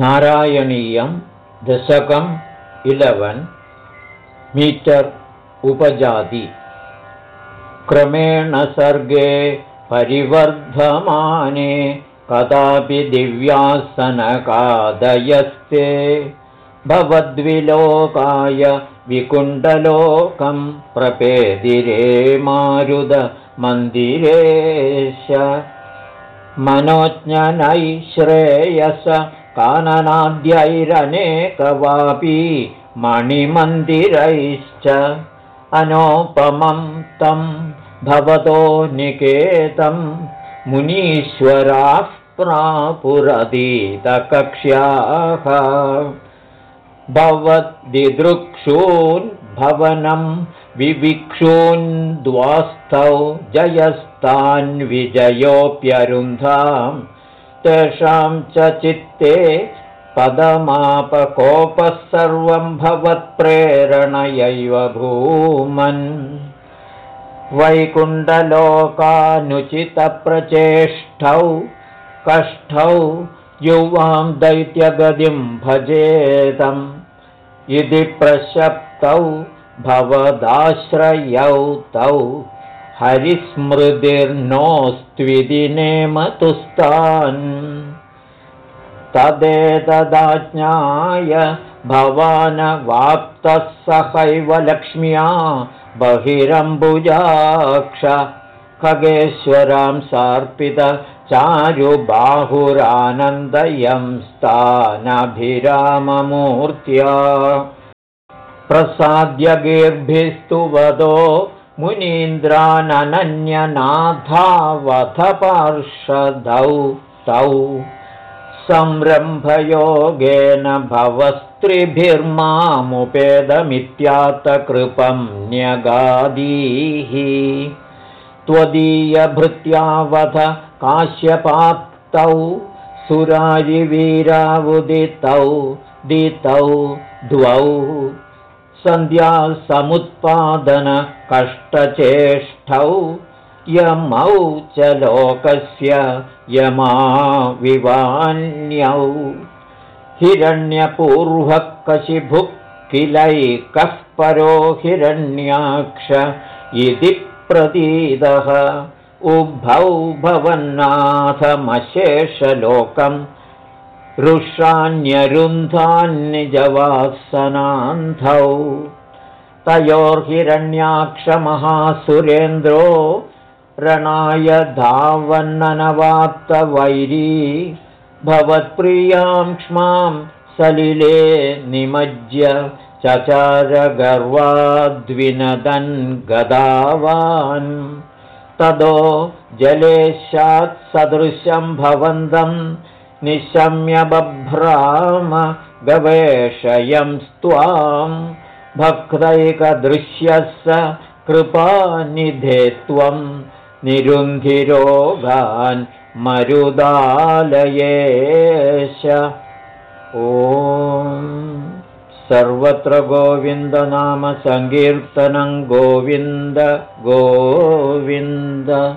नारायणीयं दशकम् इलवन् मीटर् उपजाति। क्रमेण सर्गे परिवर्धमाने कदापि दिव्यासनकादयस्ते। भवद्विलोकाय विकुण्डलोकं प्रपेदिरे मारुदमन्दिरेश मनोज्ञनै श्रेयस काननाद्यैरनेकवापी मणिमन्दिरैश्च अनोपमं तं भवतो निकेतं मुनीश्वराः प्रापुरतीतकक्ष्याः भवद्दिदृक्षून् भवनं विविक्षून्द्वास्थौ जयस्तान्विजयोऽप्यरुन्धां तेषां च चित्ते पदमापकोपः सर्वं भवत्प्रेरणयैव भूमन्। वैकुण्डलोकानुचितप्रचेष्टौ कष्टौ युवां दैत्यगतिं भजेतम् इति प्रशप्तौ भवदाश्रयौ तौ हरिस्मृतिर्नोस्त्विदि नेमतुस्तान् तदेतदाज्ञाय भवानवाप्तः सहैव लक्ष्म्या बहिरम्बुजाक्ष खगेश्वरां सार्पित चारुबाहुरानन्दयं स्थानभिराममूर्त्या। प्रसाद्यगेर्भिस्तु वदो मुनीन्द्रानन्यनाथावधपार्षदौ तौ संरम्भयोगेन भवस्त्रिभिर्मामुपेदमित्यातकृपं न्यगादीः त्वदीयभृत्यावध काश्यपाप्तौ सुरारिवीरावुदितौ दितौ द्वौ सन्ध्यासमुत्पादनकष्टचेष्टौ यमौ च लोकस्य यमाविवान्यौ। हिरण्यपूर्वकशिभुः किलैकः परो हिरण्याक्ष इति प्रतीदः। उभौ भवन्नाथमशेषलोकम् रुषान्यरुन्धान्निजवासनान्धौ तयोर्हिरण्याक्षमहासुरेन्द्रो रणाय धावन्ननवाप्तवैरी भवत्प्रियां क्ष्मां सलिले निमज्य चचारगर्वाद्विनदन् गदावान्। तदो जलेशात्सदृशं भवन्तं निशम्य बभ्राम गवेषयं स्त्वां भक्तैकदृश्यः स कृपानिधे त्वं। निरुन्धिरोगान् मरुदालयेश। ॐ। सर्वत्र गोविन्दनामसङ्कीर्तनं गोविन्द गोविन्द